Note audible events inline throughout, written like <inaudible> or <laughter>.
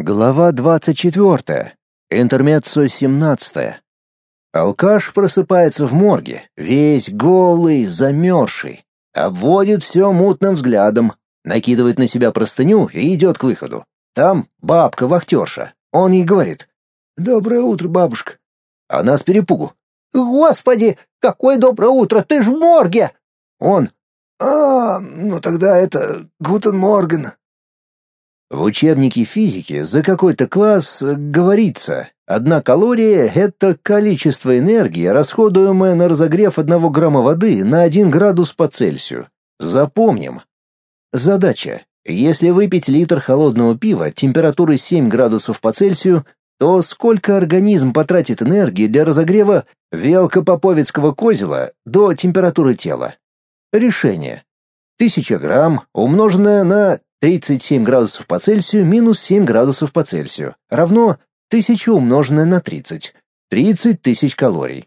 Глава 24. Интермеццо 17. Алкаш просыпается в морге, весь голый, замерзший. Обводит все мутным взглядом, накидывает на себя простыню и идет к выходу. Там бабка-вахтерша. Он ей говорит. «Доброе утро, бабушка». Она с перепугу. «Господи, какое доброе утро, ты ж в морге!» Он. «А, ну тогда это... Guten Morgen, в учебнике физики за какой-то класс говорится, одна калория — это количество энергии, расходуемое на разогрев одного грамма воды на 1 градус по Цельсию. Запомним. Задача. Если выпить литр холодного пива температурой 7 градусов по Цельсию, то сколько организм потратит энергии для разогрева велкопоповецкого козела до температуры тела? Решение. 1000 грамм, умноженное на 37 градусов по Цельсию минус 7 градусов по Цельсию равно 1000 умноженное на 30. 30 тысяч калорий.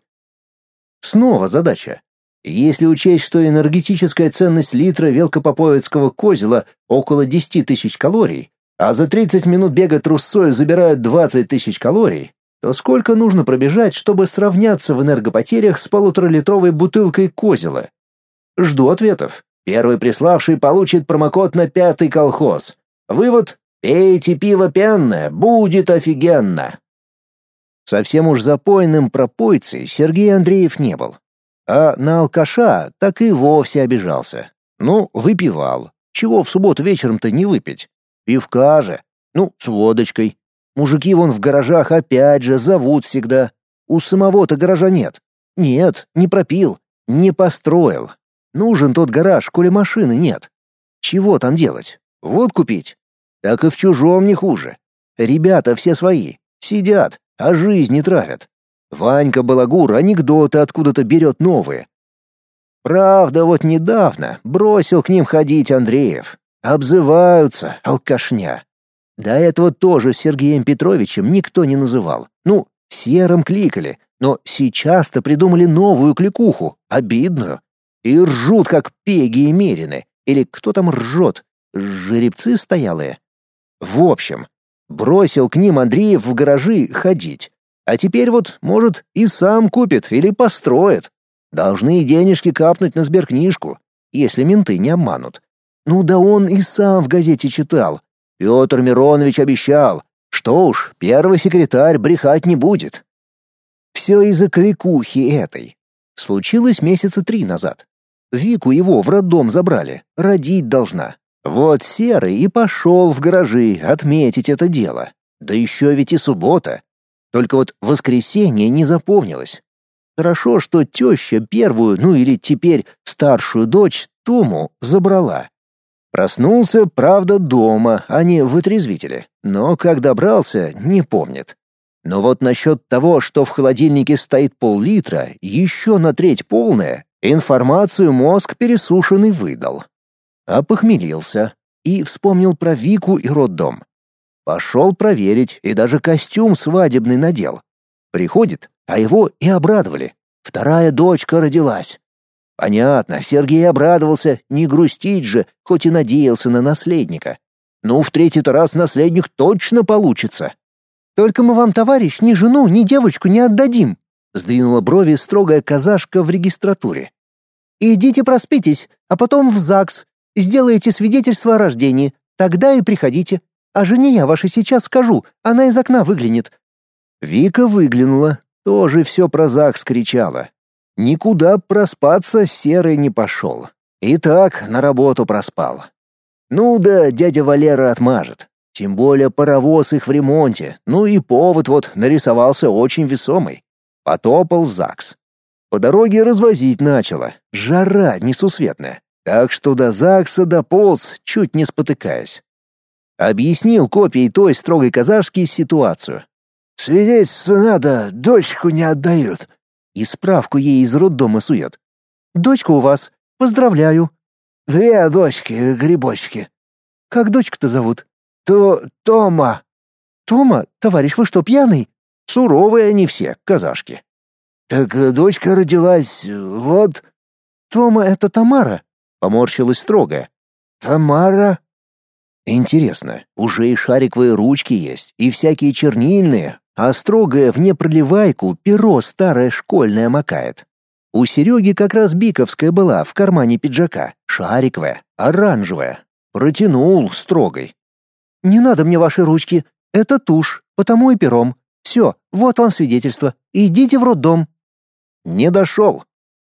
Снова задача. Если учесть, что энергетическая ценность литра велкопоповецкого козела около 10 тысяч калорий, а за 30 минут бега трусцой забирают 20 тысяч калорий, то сколько нужно пробежать, чтобы сравняться в энергопотерях с полуторалитровой бутылкой козела? Жду ответов. Первый приславший получит промокод на пятый колхоз. Вывод — пейте пиво пенное, будет офигенно. Совсем уж запойным пропойцей Сергей Андреев не был. А на алкаша так и вовсе обижался. Ну, выпивал. Чего в субботу вечером-то не выпить? Пивка же. Ну, с водочкой. Мужики вон в гаражах опять же зовут всегда. У самого-то гаража нет. Нет, не пропил, не построил, Нужен тот гараж, коли машины нет. Чего там делать? Вот купить? Так и в чужом не хуже. Ребята все свои. Сидят, а жизнь не травят. Ванька Балагур анекдоты откуда-то берет новые. Правда, вот недавно бросил к ним ходить Андреев. Обзываются, алкашня. До этого тоже Сергеем Петровичем никто не называл. Ну, серым кликали, но сейчас-то придумали новую кликуху, обидную. И ржут, как пеги и мерины. Или кто там ржет? Жеребцы стоялые? В общем, бросил к ним Андреев в гаражи ходить. А теперь вот, может, и сам купит или построит. Должны денежки капнуть на сберкнижку, если менты не обманут. Ну да он и сам в газете читал. Петр Миронович обещал, что уж, первый секретарь брехать не будет. Все из-за кликухи этой. Случилось месяца три назад. Вику его в роддом забрали, родить должна. Вот Серый и пошел в гаражи отметить это дело. Да еще ведь и суббота. Только вот воскресенье не запомнилось. Хорошо, что теща первую, ну или теперь старшую дочь, Тому, забрала. Проснулся, правда, дома, а не в отрезвителе. Но как добрался, не помнит. Но вот насчет того, что в холодильнике стоит пол-литра, еще на треть полная, Информацию мозг пересушенный выдал. Опохмелился и вспомнил про Вику и роддом. Пошел проверить и даже костюм свадебный надел. Приходит, а его и обрадовали. Вторая дочка родилась. Понятно, Сергей обрадовался, не грустить же, хоть и надеялся на наследника. Ну, в третий-то раз наследник точно получится. Только мы вам, товарищ, ни жену, ни девочку не отдадим, Сдвинула брови строгая казашка в регистратуре. «Идите проспитесь, а потом в ЗАГС. Сделаете свидетельство о рождении. Тогда и приходите. А жене я вашей сейчас скажу, она из окна выглянет». Вика выглянула, тоже все про ЗАГС кричала. Никуда проспаться серый не пошел. И так на работу проспал. Ну да, дядя Валера отмажет. Тем более паровоз их в ремонте, ну и повод вот нарисовался очень весомый. Потопал в ЗАГС. По дороге развозить начало. Жара несусветная. Так что до ЗАГСа дополз, чуть не спотыкаясь. Объяснил копией той строгой казашки ситуацию. «Свидетельство надо, дочку не отдают». И справку ей из роддома сует. «Дочка у вас. Поздравляю». «Две дочки, грибочки». «Как дочку-то зовут?» «То... Тома». «Тома? Товарищ, вы что, пьяный?» Суровые они все, казашки. Так э, дочка родилась, вот. Тома — это Тамара? Поморщилась строго. Тамара? Интересно, уже и шариковые ручки есть, и всякие чернильные, а строгое в непроливайку перо старое школьное макает. У Сереги как раз биковская была в кармане пиджака, шариковая, оранжевая. Протянул строгой. «Не надо мне ваши ручки, это тушь, потому и пером. Все, вот вам свидетельство. Идите в роддом». Не дошел.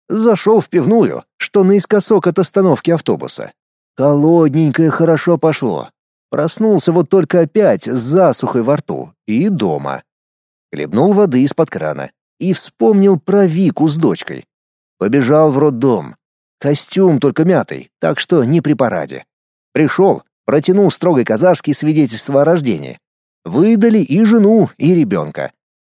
Зашел в пивную, что наискосок от остановки автобуса. Холодненькое хорошо пошло. Проснулся вот только опять с засухой во рту и дома. Хлебнул воды из-под крана и вспомнил про Вику с дочкой. Побежал в роддом. Костюм только мятый, так что не при параде. Пришел, протянул строгой казашке свидетельство о рождении. Выдали и жену, и ребенка.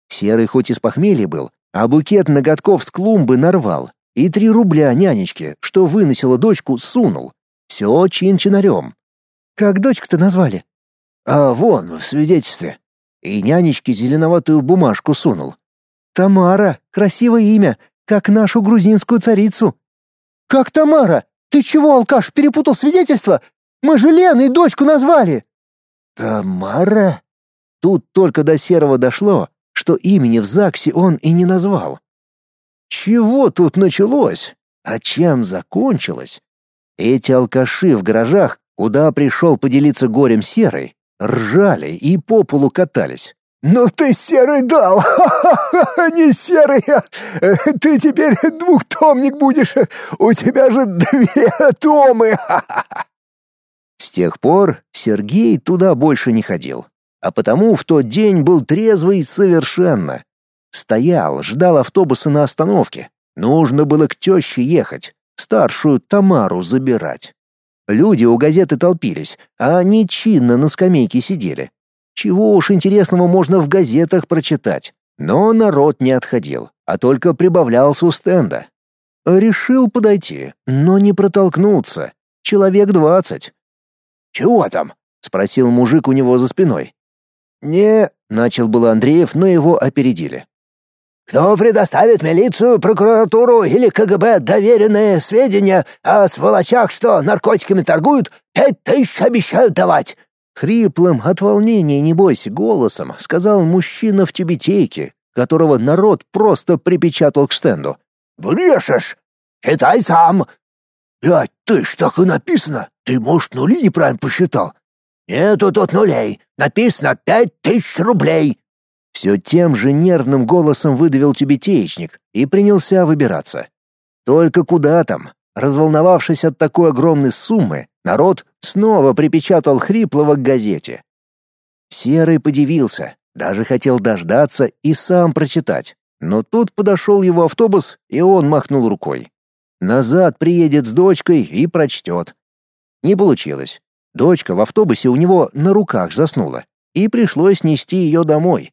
Серый хоть из похмелья был, а букет ноготков с клумбы нарвал, и три рубля нянечке, что выносила дочку, сунул. Все чин-чинарем. «Как дочку-то назвали?» «А вон, в свидетельстве». И нянечке зеленоватую бумажку сунул. «Тамара, красивое имя, как нашу грузинскую царицу». «Как Тамара? Ты чего, алкаш, перепутал свидетельство? Мы же Леной дочку назвали!» «Тамара?» Тут только до Серого дошло, что имени в ЗАГСе он и не назвал. Чего тут началось? А чем закончилось? Эти алкаши в гаражах, куда пришел поделиться горем Серый, ржали и по полу катались. «Ну ты серый дал! <laughs> Не серый! Ты теперь двухтомник будешь! У тебя же две томы!» <laughs> С тех пор Сергей туда больше не ходил а потому в тот день был трезвый совершенно. Стоял, ждал автобуса на остановке. Нужно было к теще ехать, старшую Тамару забирать. Люди у газеты толпились, а они чинно на скамейке сидели. Чего уж интересного можно в газетах прочитать. Но народ не отходил, а только прибавлялся у стенда. Решил подойти, но не протолкнуться. Человек двадцать. «Чего там?» — спросил мужик у него за спиной. «Не...» — начал было Андреев, но его опередили. «Кто предоставит милицию, прокуратуру или КГБ доверенные сведения о сволочах, что наркотиками торгуют, пять тысяч обещают давать!» Хриплым от волнения, не бойся, голосом сказал мужчина в тюбетейке, которого народ просто припечатал к стенду. «Брешешь! Читай сам!» «Пять тысяч так и написано! Ты, может, нули неправильно посчитал? «Нету тут нулей. Написано пять тысяч рублей». Все тем же нервным голосом выдавил тюбетеечник и принялся выбираться. Только куда там? Разволновавшись от такой огромной суммы, народ снова припечатал хриплого к газете. Серый подивился, даже хотел дождаться и сам прочитать. Но тут подошел его автобус, и он махнул рукой. Назад приедет с дочкой и прочтет. Не получилось. Дочка в автобусе у него на руках заснула, и пришлось нести ее домой.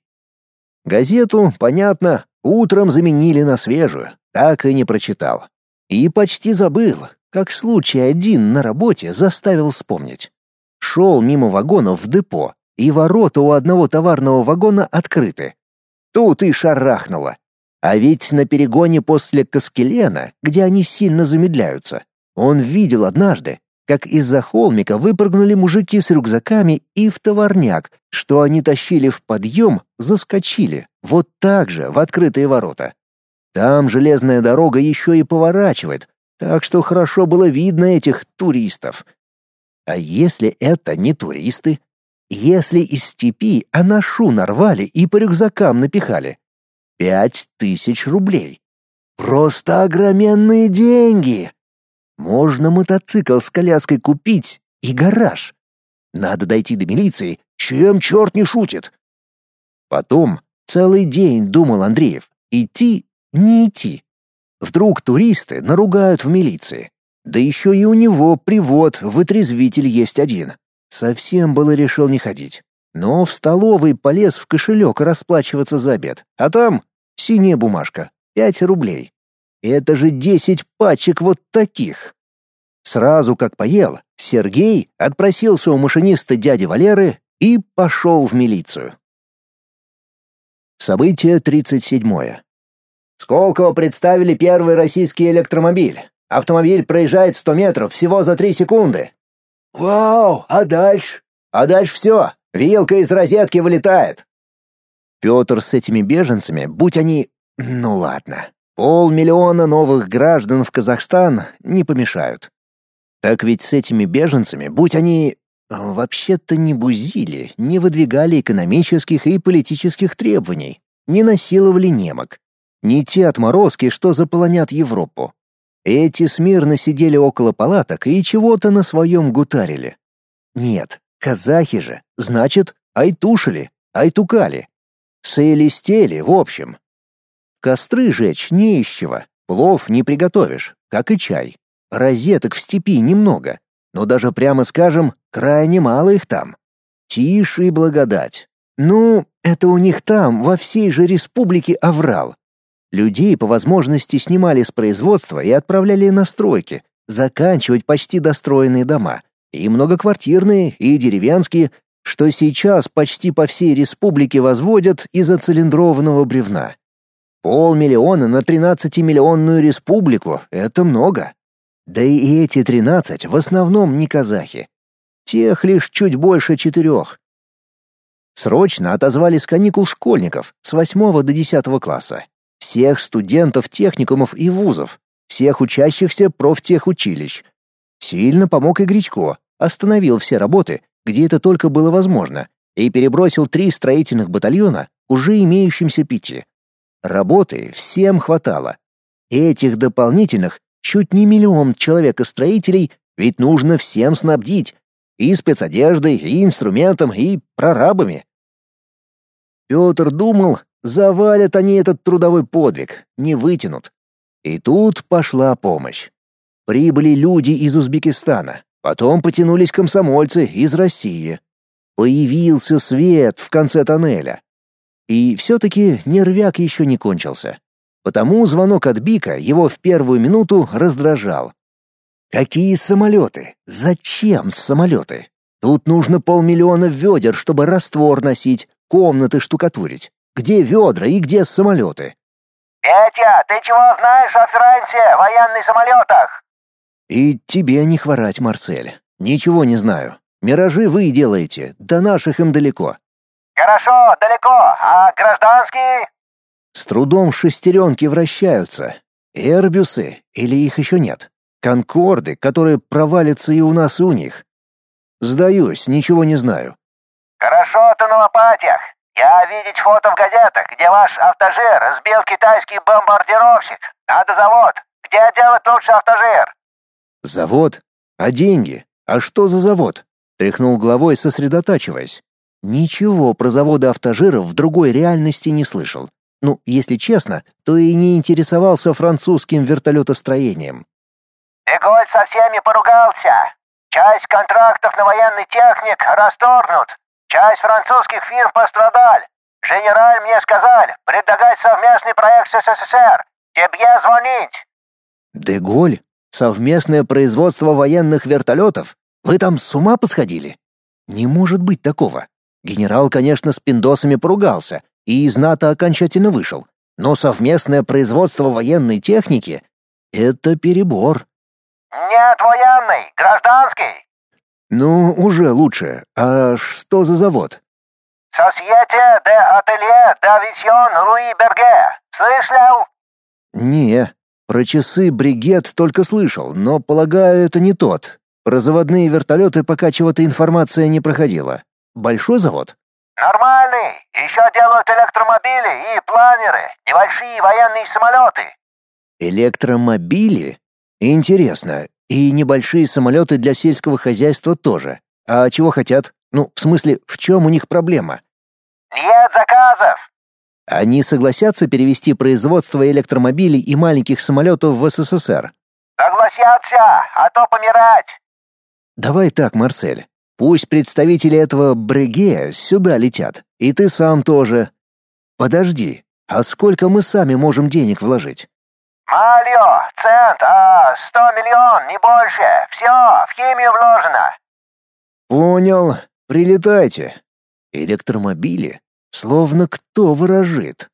Газету, понятно, утром заменили на свежую, так и не прочитал. И почти забыл, как случай один на работе заставил вспомнить. Шел мимо вагонов в депо, и ворота у одного товарного вагона открыты. Тут и шарахнуло. А ведь на перегоне после Каскелена, где они сильно замедляются, он видел однажды, как из-за холмика выпрыгнули мужики с рюкзаками и в товарняк, что они тащили в подъем, заскочили, вот так же, в открытые ворота. Там железная дорога еще и поворачивает, так что хорошо было видно этих туристов. А если это не туристы? Если из степи анашу нарвали и по рюкзакам напихали? Пять тысяч рублей. Просто огроменные деньги! Можно мотоцикл с коляской купить и гараж. Надо дойти до милиции, чем черт не шутит. Потом целый день думал Андреев, идти, не идти. Вдруг туристы наругают в милиции. Да еще и у него привод, вытрезвитель есть один. Совсем было решил не ходить. Но в столовой полез в кошелек расплачиваться за обед. А там синяя бумажка, пять рублей. Это же десять пачек вот таких. Сразу как поел, Сергей отпросился у машиниста дяди Валеры и пошел в милицию. Событие 37. Сколково представили первый российский электромобиль. Автомобиль проезжает 100 метров всего за 3 секунды. Вау, а дальше? А дальше все. Вилка из розетки вылетает. Петр с этими беженцами, будь они... Ну ладно. Полмиллиона новых граждан в Казахстан не помешают. Так ведь с этими беженцами, будь они... Вообще-то не бузили, не выдвигали экономических и политических требований, не насиловали немок. Не те отморозки, что заполонят Европу. Эти смирно сидели около палаток и чего-то на своем гутарили. Нет, казахи же, значит, айтушили, айтукали. Сейлистели, в общем. Костры жечь не из чего, плов не приготовишь, как и чай. Розеток в степи немного, но даже прямо скажем, крайне мало их там. Тише и благодать. Ну, это у них там, во всей же республике оврал. Людей по возможности снимали с производства и отправляли на стройки, заканчивать почти достроенные дома, и многоквартирные, и деревенские, что сейчас почти по всей республике возводят из-за цилиндрованного бревна. Полмиллиона на 13-миллионную республику — это много. Да и эти 13 в основном не казахи. Тех лишь чуть больше четырех. Срочно отозвали с каникул школьников с 8 до 10 класса, всех студентов техникумов и вузов, всех учащихся профтехучилищ. Сильно помог и Гречко, остановил все работы, где это только было возможно, и перебросил три строительных батальона уже имеющимся пяти. Работы всем хватало. Этих дополнительных чуть не миллион человека-строителей ведь нужно всем снабдить и спецодеждой, и инструментом, и прорабами. Петр думал, завалят они этот трудовой подвиг, не вытянут. И тут пошла помощь. Прибыли люди из Узбекистана, потом потянулись комсомольцы из России. Появился свет в конце тоннеля. И все-таки нервяк еще не кончился. Потому звонок от Бика его в первую минуту раздражал. Какие самолеты? Зачем самолеты? Тут нужно полмиллиона ведер, чтобы раствор носить, комнаты штукатурить. Где ведра и где самолеты? «Петя, ты чего знаешь о Ференсе, военных самолетах?» «И тебе не хворать, Марсель. Ничего не знаю. Миражи вы делаете, до наших им далеко». «Хорошо, далеко. А гражданские?» С трудом шестеренки вращаются. Эрбюсы, или их еще нет? Конкорды, которые провалятся и у нас, и у них. Сдаюсь, ничего не знаю. Хорошо ты на лопатях. Я видеть фото в газетах, где ваш автожир сбил китайский бомбардировщик. Надо завод. Где делать лучше автожир? Завод? А деньги? А что за завод? Тряхнул головой, сосредотачиваясь. Ничего про заводы автожиров в другой реальности не слышал. Ну, если честно, то и не интересовался французским вертолетостроением. Деголь со всеми поругался. Часть контрактов на военный техник расторгнут. Часть французских фирм пострадали. Генераль мне сказал, предлагать совместный проект с СССР. Тебе звонить. Деголь? Совместное производство военных вертолетов? Вы там с ума посходили? Не может быть такого. Генерал, конечно, с пиндосами поругался, и из НАТО окончательно вышел. Но совместное производство военной техники — это перебор. «Нет военный, гражданский». «Ну, уже лучше. А что за завод?» «Сосьете де Ателье Дависьон Луи Берге. Слышал?» «Не, про часы Бригет только слышал, но, полагаю, это не тот. Про заводные вертолеты пока чего-то информация не проходила. Большой завод?» Нормальный. Еще делают электромобили и планеры, небольшие военные самолеты. Электромобили? Интересно. И небольшие самолеты для сельского хозяйства тоже. А чего хотят? Ну, в смысле, в чем у них проблема? Нет заказов. Они согласятся перевести производство электромобилей и маленьких самолетов в СССР? Согласятся, а то помирать. Давай так, Марсель. Пусть представители этого Бреге сюда летят, и ты сам тоже. Подожди, а сколько мы сами можем денег вложить? Малио, цент, а сто миллион, не больше. Все, в химию вложено. Понял. Прилетайте. Электромобили? Словно кто выражит.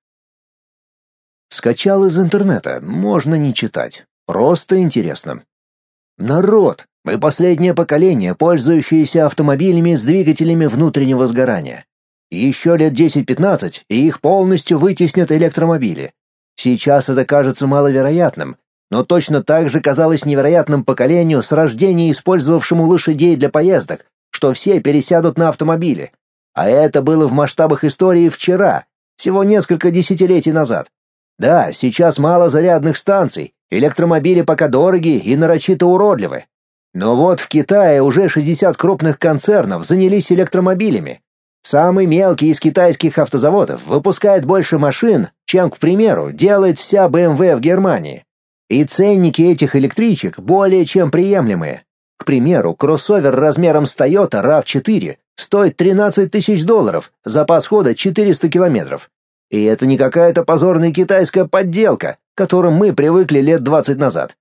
Скачал из интернета, можно не читать. Просто интересно. Народ, Мы последнее поколение, пользующееся автомобилями с двигателями внутреннего сгорания. Еще лет 10-15, и их полностью вытеснят электромобили. Сейчас это кажется маловероятным, но точно так же казалось невероятным поколению с рождения использовавшему лошадей для поездок, что все пересядут на автомобили. А это было в масштабах истории вчера, всего несколько десятилетий назад. Да, сейчас мало зарядных станций, электромобили пока дороги и нарочито уродливы. Но вот в Китае уже 60 крупных концернов занялись электромобилями. Самый мелкий из китайских автозаводов выпускает больше машин, чем, к примеру, делает вся BMW в Германии. И ценники этих электричек более чем приемлемые. К примеру, кроссовер размером с Toyota RAV4 стоит 13 тысяч долларов, запас хода 400 километров. И это не какая-то позорная китайская подделка, к которым мы привыкли лет 20 назад.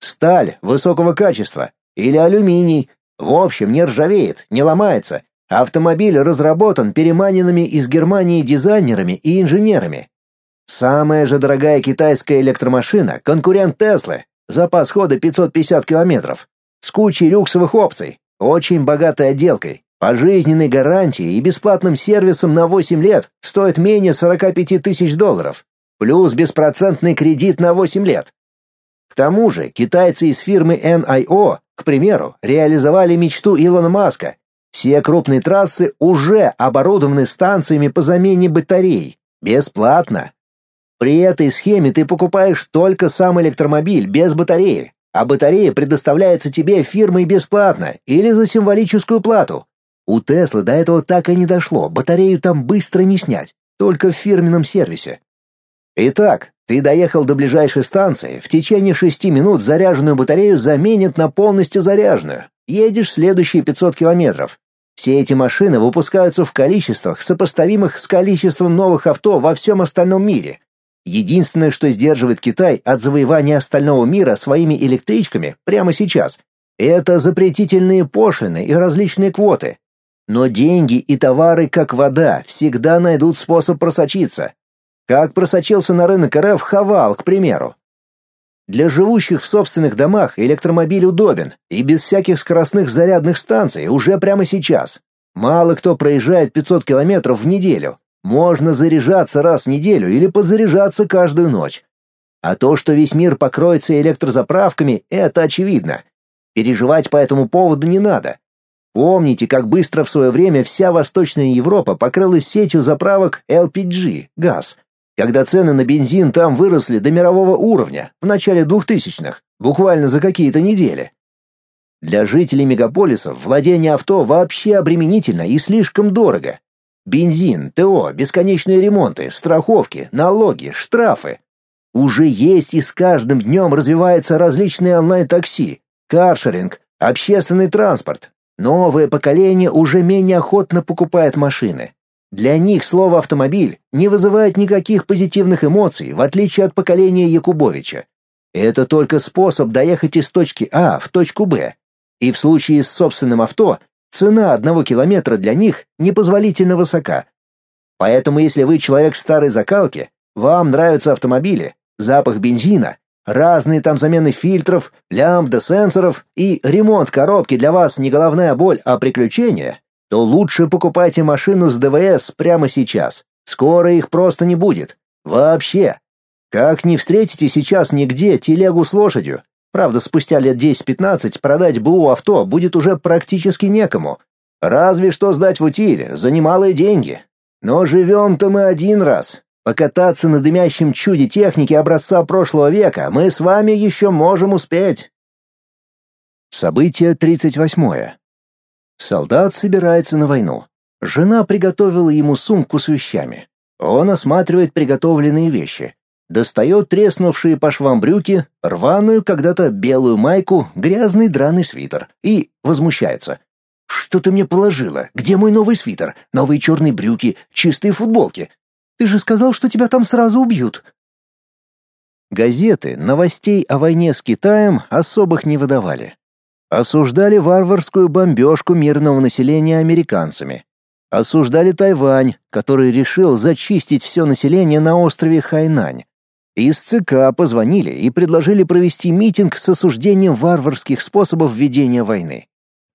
Сталь высокого качества или алюминий, в общем, не ржавеет, не ломается. Автомобиль разработан переманенными из Германии дизайнерами и инженерами. Самая же дорогая китайская электромашина — конкурент Теслы. Запас хода 550 километров. С кучей люксовых опций, очень богатой отделкой, пожизненной гарантией и бесплатным сервисом на 8 лет стоит менее 45 тысяч долларов. Плюс беспроцентный кредит на 8 лет. Тому же китайцы из фирмы NIO, к примеру, реализовали мечту Илона Маска. Все крупные трассы уже оборудованы станциями по замене батарей. Бесплатно. При этой схеме ты покупаешь только сам электромобиль без батареи, а батарея предоставляется тебе фирмой бесплатно или за символическую плату. У Теслы до этого так и не дошло, батарею там быстро не снять, только в фирменном сервисе. Итак, ты доехал до ближайшей станции, в течение шести минут заряженную батарею заменят на полностью заряженную. Едешь следующие 500 километров. Все эти машины выпускаются в количествах, сопоставимых с количеством новых авто во всем остальном мире. Единственное, что сдерживает Китай от завоевания остального мира своими электричками прямо сейчас, это запретительные пошлины и различные квоты. Но деньги и товары, как вода, всегда найдут способ просочиться. Как просочился на рынок РФ Хавал, к примеру. Для живущих в собственных домах электромобиль удобен и без всяких скоростных зарядных станций уже прямо сейчас. Мало кто проезжает 500 километров в неделю, можно заряжаться раз в неделю или подзаряжаться каждую ночь. А то, что весь мир покроется электрозаправками, это очевидно. Переживать по этому поводу не надо. Помните, как быстро в свое время вся Восточная Европа покрылась сетью заправок LPG, газ, когда цены на бензин там выросли до мирового уровня в начале 2000-х, буквально за какие-то недели. Для жителей мегаполисов владение авто вообще обременительно и слишком дорого. Бензин, ТО, бесконечные ремонты, страховки, налоги, штрафы. Уже есть и с каждым днем развивается различные онлайн-такси, каршеринг, общественный транспорт. Новое поколение уже менее охотно покупает машины. Для них слово «автомобиль» не вызывает никаких позитивных эмоций, в отличие от поколения Якубовича. Это только способ доехать из точки А в точку Б. И в случае с собственным авто Цена одного километра для них непозволительно высока. Поэтому если вы человек старой закалки, вам нравятся автомобили, запах бензина, разные там замены фильтров, лямбда сенсоров и ремонт коробки для вас не головная боль, а приключение, то лучше покупайте машину с ДВС прямо сейчас. Скоро их просто не будет. Вообще. Как не встретите сейчас нигде телегу с лошадью, Правда, спустя лет 10-15 продать БУ авто будет уже практически некому. Разве что сдать в утиль за немалые деньги. Но живем-то мы один раз. Покататься на дымящем чуде техники образца прошлого века мы с вами еще можем успеть. Событие 38. Солдат собирается на войну. Жена приготовила ему сумку с вещами. Он осматривает приготовленные вещи. Достает треснувшие по швам брюки, рваную когда-то белую майку, грязный драный свитер и возмущается. «Что ты мне положила? Где мой новый свитер? Новые черные брюки, чистые футболки? Ты же сказал, что тебя там сразу убьют!» Газеты новостей о войне с Китаем особых не выдавали. Осуждали варварскую бомбежку мирного населения американцами. Осуждали Тайвань, который решил зачистить все население на острове Хайнань Из ЦК позвонили и предложили провести митинг с осуждением варварских способов ведения войны.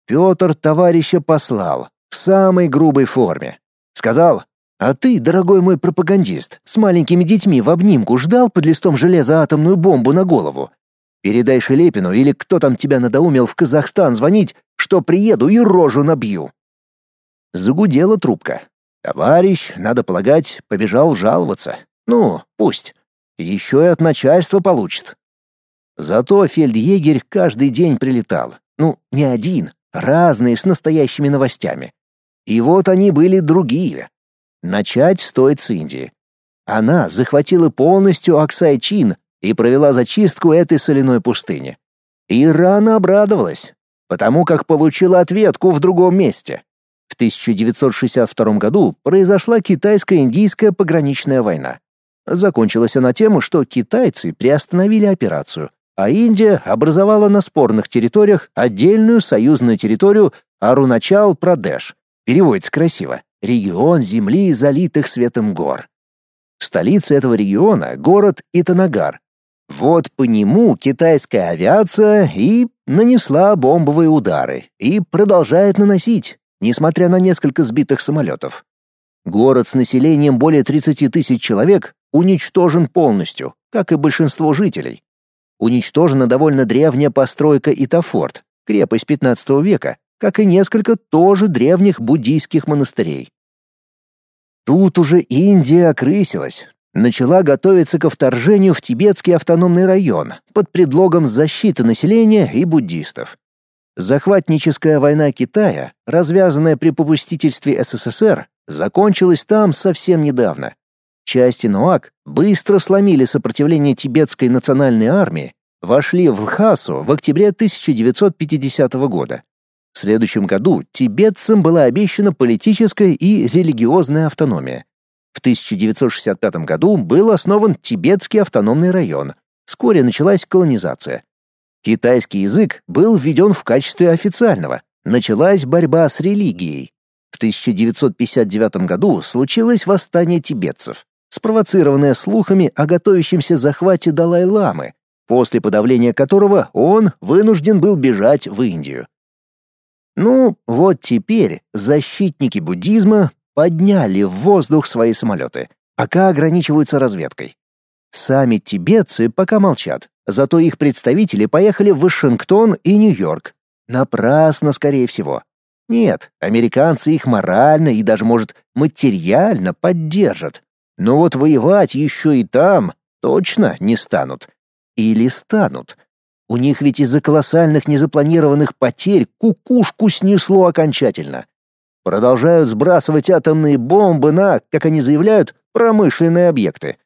Петр товарища послал в самой грубой форме. Сказал, «А ты, дорогой мой пропагандист, с маленькими детьми в обнимку ждал под листом железа атомную бомбу на голову? Передай Шелепину или кто там тебя надоумил в Казахстан звонить, что приеду и рожу набью». Загудела трубка. Товарищ, надо полагать, побежал жаловаться. Ну, пусть. Еще и от начальства получит. Зато фельдъегерь каждый день прилетал. Ну, не один, разные с настоящими новостями. И вот они были другие. Начать стоит с Индии. Она захватила полностью Аксай-Чин и провела зачистку этой соляной пустыни. И рано обрадовалась, потому как получила ответку в другом месте. В 1962 году произошла китайско-индийская пограничная война. Закончилась она тем, что китайцы приостановили операцию, а Индия образовала на спорных территориях отдельную союзную территорию Аруначал-Прадеш. Переводится красиво регион земли, залитых светом гор. Столица этого региона — город Итанагар. Вот по нему китайская авиация и нанесла бомбовые удары, и продолжает наносить, несмотря на несколько сбитых самолетов. Город с населением более 30 тысяч человек уничтожен полностью, как и большинство жителей. Уничтожена довольно древняя постройка Итафорт, крепость 15 века, как и несколько тоже древних буддийских монастырей. Тут уже Индия окрысилась, начала готовиться ко вторжению в тибетский автономный район под предлогом защиты населения и буддистов. Захватническая война Китая, развязанная при попустительстве СССР, закончилась там совсем недавно. Части Нуак быстро сломили сопротивление тибетской национальной армии, вошли в Лхасу в октябре 1950 года. В следующем году тибетцам была обещана политическая и религиозная автономия. В 1965 году был основан Тибетский автономный район. Вскоре началась колонизация. Китайский язык был введен в качестве официального. Началась борьба с религией. В 1959 году случилось восстание тибетцев, спровоцированное слухами о готовящемся захвате Далай-ламы, после подавления которого он вынужден был бежать в Индию. Ну, вот теперь защитники буддизма подняли в воздух свои самолеты, пока ограничиваются разведкой. Сами тибетцы пока молчат, зато их представители поехали в Вашингтон и Нью-Йорк. Напрасно, скорее всего. Нет, американцы их морально и даже, может, материально поддержат. Но вот воевать еще и там точно не станут. Или станут. У них ведь из-за колоссальных незапланированных потерь кукушку снесло окончательно. Продолжают сбрасывать атомные бомбы на, как они заявляют, промышленные объекты.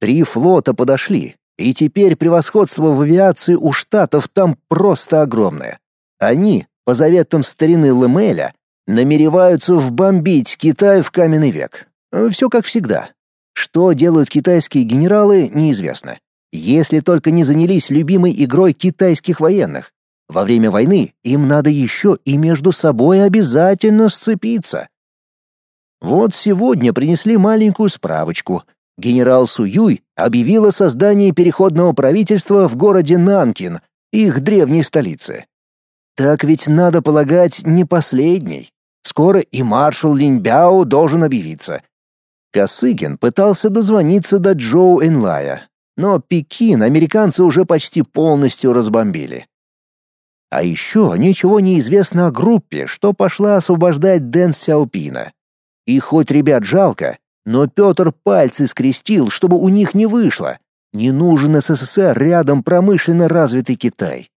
Три флота подошли, и теперь превосходство в авиации у штатов там просто огромное. Они, по заветам старины Лемеля, намереваются вбомбить Китай в каменный век. Все как всегда. Что делают китайские генералы, неизвестно если только не занялись любимой игрой китайских военных. Во время войны им надо еще и между собой обязательно сцепиться. Вот сегодня принесли маленькую справочку. Генерал Суюй объявил о создании переходного правительства в городе Нанкин, их древней столице. Так ведь надо полагать не последний. Скоро и маршал Линьбяо должен объявиться. Косыгин пытался дозвониться до Джоу Энлая, но Пекин американцы уже почти полностью разбомбили. А еще ничего не известно о группе, что пошла освобождать Дэн Сяопина. И хоть ребят жалко, но Петр пальцы скрестил, чтобы у них не вышло. Не нужен СССР рядом промышленно развитый Китай.